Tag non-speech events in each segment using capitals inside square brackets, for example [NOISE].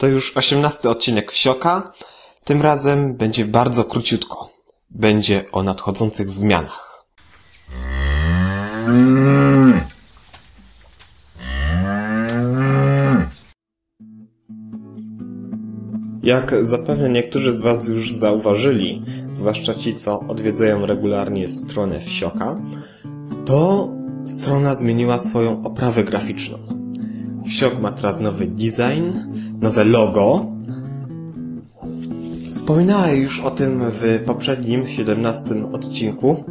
To już osiemnasty odcinek Wsioka. Tym razem będzie bardzo króciutko. Będzie o nadchodzących zmianach. Jak zapewne niektórzy z Was już zauważyli, zwłaszcza ci, co odwiedzają regularnie stronę Wsioka, to strona zmieniła swoją oprawę graficzną. Wsiok ma teraz nowy design, nowe logo. Wspominałem już o tym w poprzednim, 17 odcinku.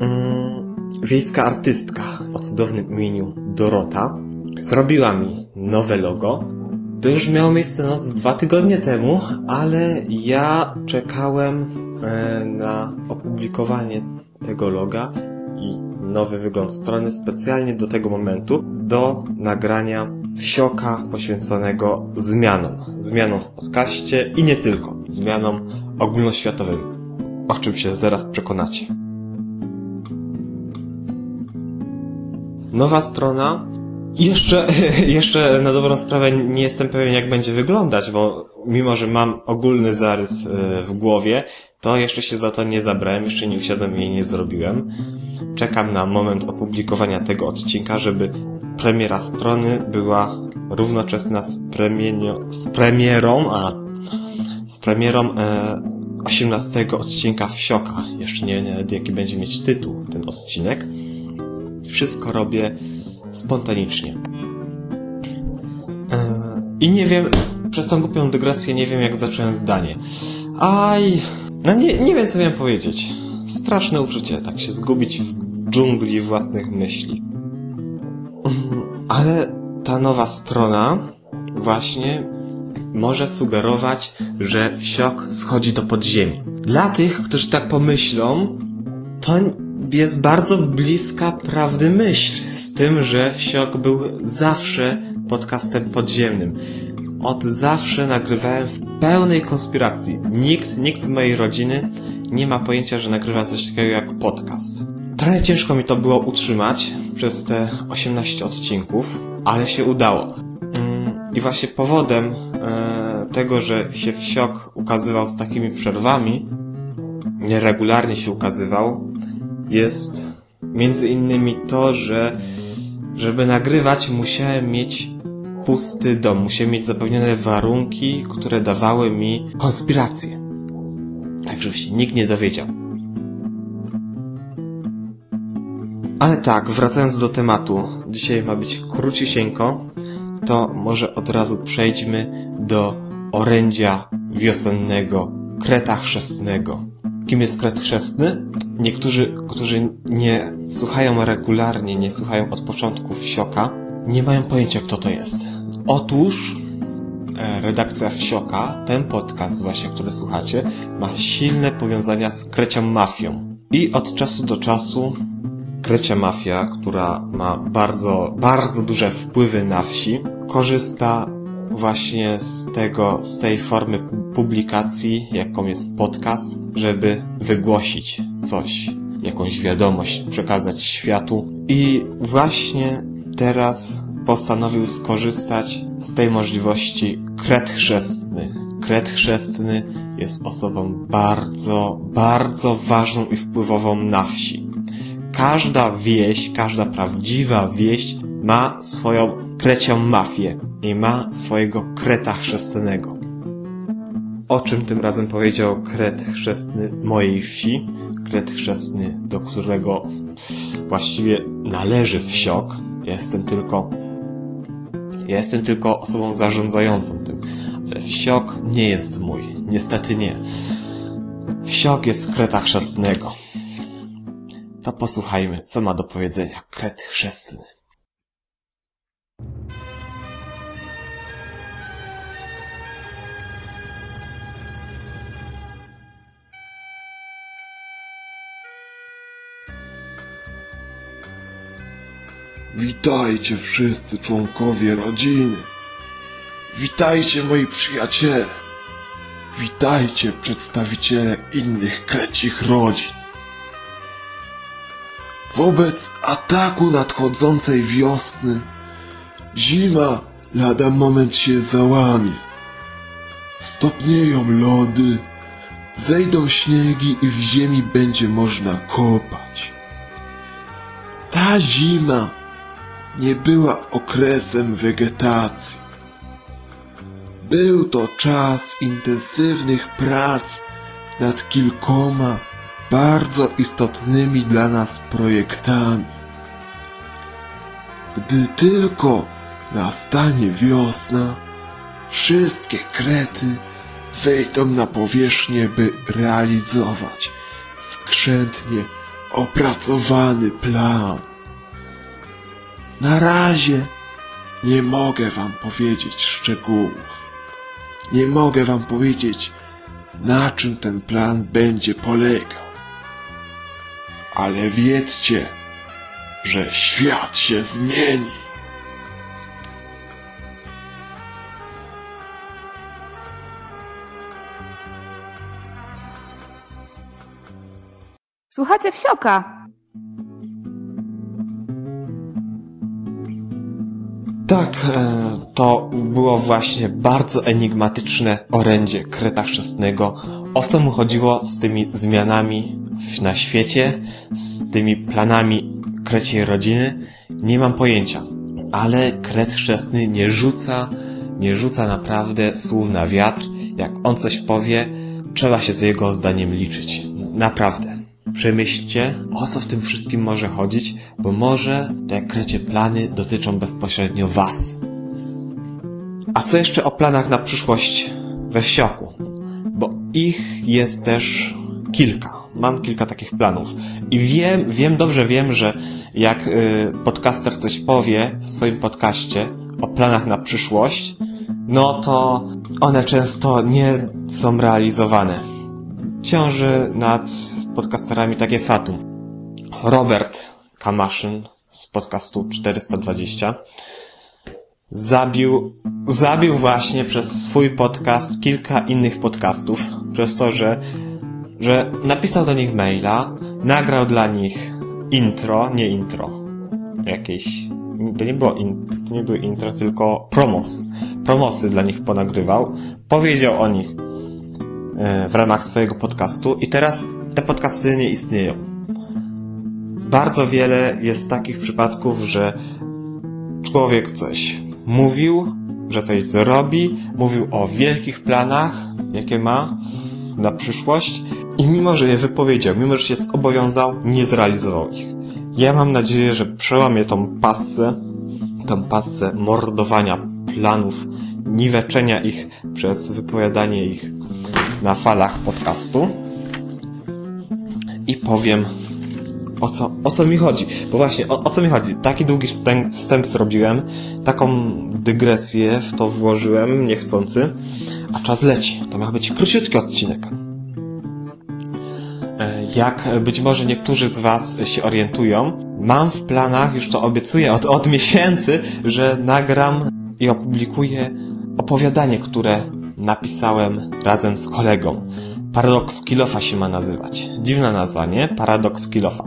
Mm, wiejska artystka o cudownym imieniu Dorota zrobiła mi nowe logo. To już miało miejsce no, z dwa tygodnie temu, ale ja czekałem e, na opublikowanie tego loga i nowy wygląd strony specjalnie do tego momentu, do nagrania wsioka poświęconego zmianom. Zmianom w podcaście i nie tylko. Zmianom ogólnoświatowym. O czym się zaraz przekonacie. Nowa strona. Jeszcze, [LAUGHS] jeszcze na dobrą sprawę nie jestem pewien jak będzie wyglądać, bo mimo, że mam ogólny zarys e, w głowie, to jeszcze się za to nie zabrałem, jeszcze nie usiadłem i nie zrobiłem. Czekam na moment opublikowania tego odcinka, żeby premiera strony była równoczesna z, premienio, z premierą, a z premierą e, 18 odcinka Wsioka. Jeszcze nie wiem jaki będzie mieć tytuł ten odcinek. Wszystko robię spontanicznie. E, I nie wiem, przez tą głupią dygresję nie wiem jak zacząłem zdanie. Aj, no nie, nie wiem co miałem powiedzieć. Straszne uczucie, tak się zgubić w dżungli własnych myśli. Ale ta nowa strona właśnie może sugerować, że wsiok schodzi do podziemi. Dla tych, którzy tak pomyślą, to jest bardzo bliska prawdy myśl z tym, że wsiok był zawsze podcastem podziemnym. Od zawsze nagrywałem w pełnej konspiracji. Nikt, nikt z mojej rodziny nie ma pojęcia, że nagrywam coś takiego jak podcast. Trochę ciężko mi to było utrzymać przez te 18 odcinków, ale się udało. Mm, I właśnie powodem e, tego, że się wsiok ukazywał z takimi przerwami, nieregularnie się ukazywał, jest między innymi to, że żeby nagrywać musiałem mieć pusty dom, musiałem mieć zapewnione warunki, które dawały mi konspirację. Tak, żeby się nikt nie dowiedział. Ale tak, wracając do tematu, dzisiaj ma być króciusieńko, to może od razu przejdźmy do orędzia wiosennego, kreta chrzestnego. Kim jest kret chrzestny? Niektórzy, którzy nie słuchają regularnie, nie słuchają od początku wsioka, nie mają pojęcia, kto to jest. Otóż e, redakcja Wsioka, ten podcast właśnie, który słuchacie, ma silne powiązania z krecią mafią. I od czasu do czasu Krecia Mafia, która ma bardzo, bardzo duże wpływy na wsi, korzysta właśnie z tego, z tej formy publikacji, jaką jest podcast, żeby wygłosić coś, jakąś wiadomość, przekazać światu. I właśnie teraz postanowił skorzystać z tej możliwości Kret Chrzestny. Kret Chrzestny jest osobą bardzo, bardzo ważną i wpływową na wsi każda wieś, każda prawdziwa wieś ma swoją krecią mafię i ma swojego kreta chrzestnego. O czym tym razem powiedział kret chrzestny mojej wsi, kret chrzestny, do którego właściwie należy wsiok. Jestem tylko jestem tylko osobą zarządzającą tym, ale wsiok nie jest mój. Niestety nie. Wsiok jest kreta chrzestnego to posłuchajmy, co ma do powiedzenia kret chrzestny. Witajcie wszyscy członkowie rodziny. Witajcie moi przyjaciele. Witajcie przedstawiciele innych krecich rodzin. Wobec ataku nadchodzącej wiosny zima lada moment się załamie. stopnieją lody, zejdą śniegi i w ziemi będzie można kopać. Ta zima nie była okresem wegetacji. Był to czas intensywnych prac nad kilkoma bardzo istotnymi dla nas projektami. Gdy tylko nastanie wiosna, wszystkie krety wejdą na powierzchnię, by realizować skrzętnie opracowany plan. Na razie nie mogę wam powiedzieć szczegółów. Nie mogę wam powiedzieć, na czym ten plan będzie polegał. Ale wiedzcie, że świat się zmieni. Słuchacie wsioka. Tak, e, to było właśnie bardzo enigmatyczne orędzie Kreta Chrzestnego. O co mu chodziło z tymi zmianami na świecie, z tymi planami kreciej rodziny, nie mam pojęcia. Ale Kret Chrzestny nie rzuca, nie rzuca naprawdę słów na wiatr. Jak on coś powie, trzeba się z jego zdaniem liczyć. Naprawdę. Przemyślcie, o co w tym wszystkim może chodzić, bo może te krecie plany dotyczą bezpośrednio Was. A co jeszcze o planach na przyszłość we wsioku? Bo ich jest też kilka. Mam kilka takich planów. I wiem, wiem, dobrze wiem, że jak y, podcaster coś powie w swoim podcaście o planach na przyszłość, no to one często nie są realizowane ciąży nad podcasterami takie fatum. Robert Kamaszyn z podcastu 420 zabił, zabił właśnie przez swój podcast kilka innych podcastów, przez to, że, że napisał do nich maila, nagrał dla nich intro, nie intro, jakieś, to nie było in, to nie były intro, tylko promos, promosy dla nich ponagrywał, powiedział o nich, e, w ramach swojego podcastu i teraz te podcasty nie istnieją. Bardzo wiele jest takich przypadków, że człowiek coś mówił, że coś zrobi, mówił o wielkich planach, jakie ma na przyszłość i mimo, że je wypowiedział, mimo, że się zobowiązał, nie zrealizował ich. Ja mam nadzieję, że przełamie tą pasę, tą pasę mordowania planów, niweczenia ich przez wypowiadanie ich na falach podcastu i powiem o co, o co mi chodzi. Bo właśnie, o, o co mi chodzi? Taki długi wstęp, wstęp zrobiłem, taką dygresję w to włożyłem, niechcący, a czas leci. To miał być króciutki odcinek. Jak być może niektórzy z Was się orientują, mam w planach, już to obiecuję od, od miesięcy, że nagram i opublikuję opowiadanie, które napisałem razem z kolegą. Paradoks Kilofa się ma nazywać. Dziwna nazwa, nie? Paradoks Kilofa.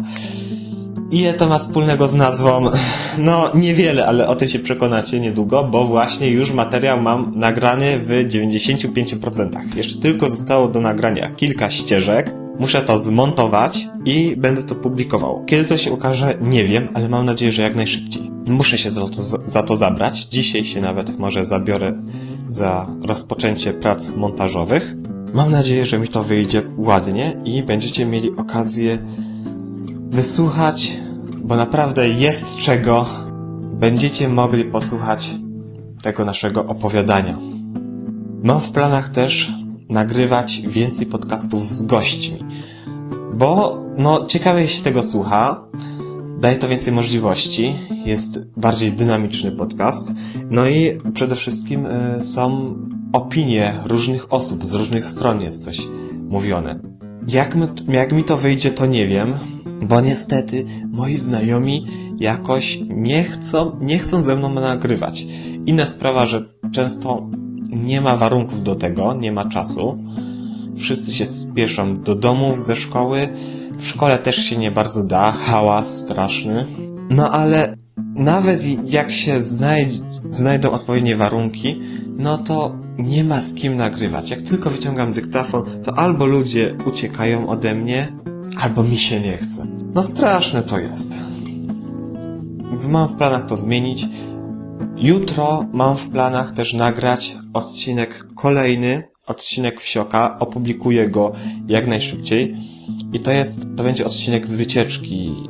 Ile to ma wspólnego z nazwą? No, niewiele, ale o tym się przekonacie niedługo, bo właśnie już materiał mam nagrany w 95%. Jeszcze tylko zostało do nagrania kilka ścieżek. Muszę to zmontować i będę to publikował. Kiedy to się ukaże, nie wiem, ale mam nadzieję, że jak najszybciej. Muszę się za to, za to zabrać. Dzisiaj się nawet może zabiorę za rozpoczęcie prac montażowych. Mam nadzieję, że mi to wyjdzie ładnie i będziecie mieli okazję wysłuchać, bo naprawdę jest czego. Będziecie mogli posłuchać tego naszego opowiadania. Mam w planach też nagrywać więcej podcastów z gośćmi, bo no ciekawie się tego słucha, daje to więcej możliwości, jest bardziej dynamiczny podcast, no i przede wszystkim y, są opinie różnych osób, z różnych stron jest coś mówione. Jak, my, jak mi to wyjdzie, to nie wiem, bo niestety moi znajomi jakoś nie chcą, nie chcą ze mną nagrywać. Inna sprawa, że często nie ma warunków do tego, nie ma czasu. Wszyscy się spieszą do domów ze szkoły. W szkole też się nie bardzo da, hałas straszny. No ale nawet jak się znajd znajdą odpowiednie warunki, no to nie ma z kim nagrywać. Jak tylko wyciągam dyktafon, to albo ludzie uciekają ode mnie, albo mi się nie chce. No straszne to jest. Mam w planach to zmienić. Jutro mam w planach też nagrać odcinek kolejny, odcinek Wsioka. Opublikuję go jak najszybciej. I to jest, to będzie odcinek z wycieczki,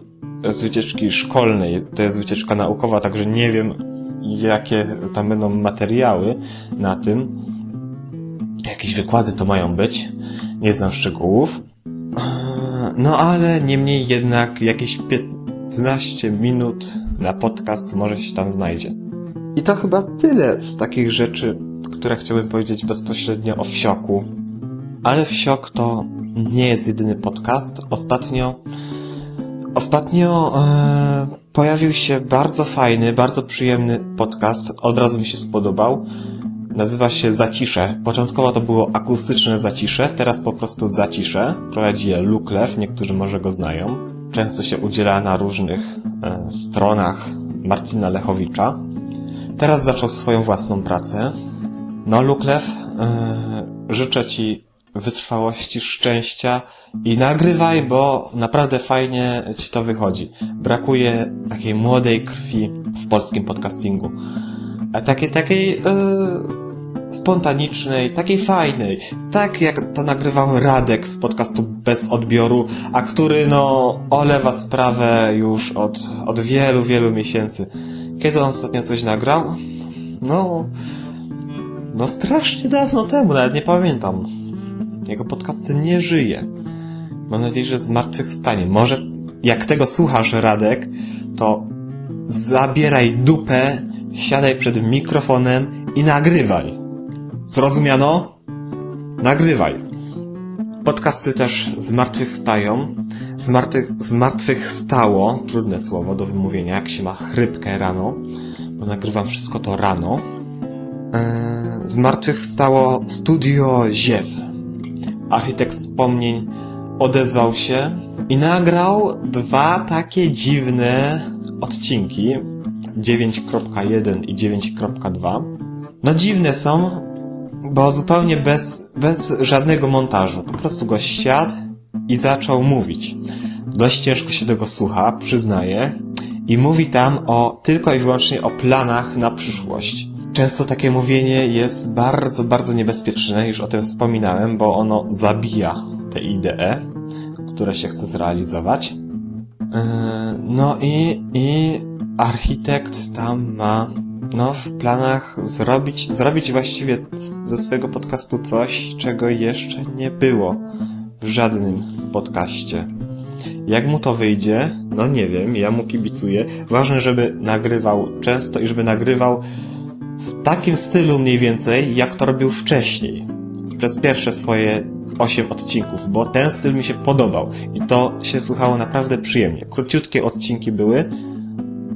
z wycieczki szkolnej. To jest wycieczka naukowa, także nie wiem, jakie tam będą materiały na tym. Jakieś wykłady to mają być. Nie znam szczegółów. No ale niemniej jednak jakieś 15 minut na podcast może się tam znajdzie. I to chyba tyle z takich rzeczy, które chciałbym powiedzieć bezpośrednio o Wsioku. Ale Wsiok to nie jest jedyny podcast. Ostatnio ostatnio e, pojawił się bardzo fajny, bardzo przyjemny podcast. Od razu mi się spodobał. Nazywa się Zacisze. Początkowo to było akustyczne Zacisze, teraz po prostu Zacisze. Prowadzi je Luklew, niektórzy może go znają. Często się udziela na różnych e, stronach Marcina Lechowicza. Teraz zaczął swoją własną pracę. No, Luklew, e, życzę Ci wytrwałości, szczęścia i nagrywaj, bo naprawdę fajnie Ci to wychodzi. Brakuje takiej młodej krwi w polskim podcastingu. A takiej, takiej e, spontanicznej, takiej fajnej. Tak jak to nagrywał Radek z podcastu Bez Odbioru, a który no olewa sprawę już od, od wielu, wielu miesięcy. Kiedy on ostatnio coś nagrał? No, no strasznie dawno temu, nawet nie pamiętam. Jego podcast nie żyje. Mam nadzieję, że zmartwychwstanie. Może jak tego słuchasz, Radek, to zabieraj dupę, siadaj przed mikrofonem i nagrywaj. Zrozumiano? Nagrywaj. Podcasty też zmartwychwstają. Zmartwych, zmartwychwstało, trudne słowo do wymówienia, jak się ma chrypkę rano, bo nagrywam wszystko to rano. Zmartwychwstało studio Ziew. Architekt wspomnień odezwał się i nagrał dwa takie dziwne odcinki 9.1 i 9.2. No dziwne są, bo zupełnie bez, bez żadnego montażu. Po prostu go siadł i zaczął mówić. Dość ciężko się tego słucha, przyznaję. I mówi tam o tylko i wyłącznie o planach na przyszłość. Często takie mówienie jest bardzo, bardzo niebezpieczne, już o tym wspominałem, bo ono zabija te idee, które się chce zrealizować. Yy, no i, i architekt tam ma no, w planach zrobić, zrobić właściwie ze swojego podcastu coś, czego jeszcze nie było w żadnym podcaście. Jak mu to wyjdzie? No nie wiem, ja mu kibicuję. Ważne, żeby nagrywał często i żeby nagrywał w takim stylu mniej więcej, jak to robił wcześniej. Przez pierwsze swoje 8 odcinków, bo ten styl mi się podobał i to się słuchało naprawdę przyjemnie. Króciutkie odcinki były,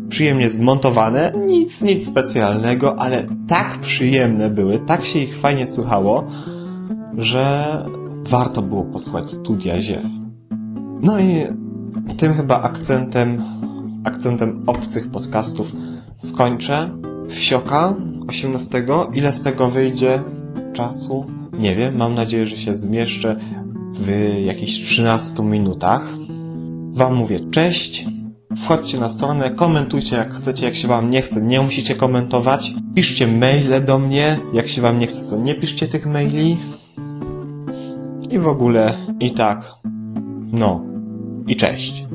przyjemnie zmontowane, nic, nic specjalnego, ale tak przyjemne były, tak się ich fajnie słuchało, że warto było posłuchać studia Ziew. No i tym chyba akcentem, akcentem obcych podcastów skończę. Wsioka 18. Ile z tego wyjdzie czasu? Nie wiem. Mam nadzieję, że się zmieszczę w jakichś 13 minutach. Wam mówię cześć. Wchodźcie na stronę, komentujcie jak chcecie, jak się wam nie chce, nie musicie komentować. Piszcie maile do mnie, jak się wam nie chce, to nie piszcie tych maili. I w ogóle, i tak. No. I cześć.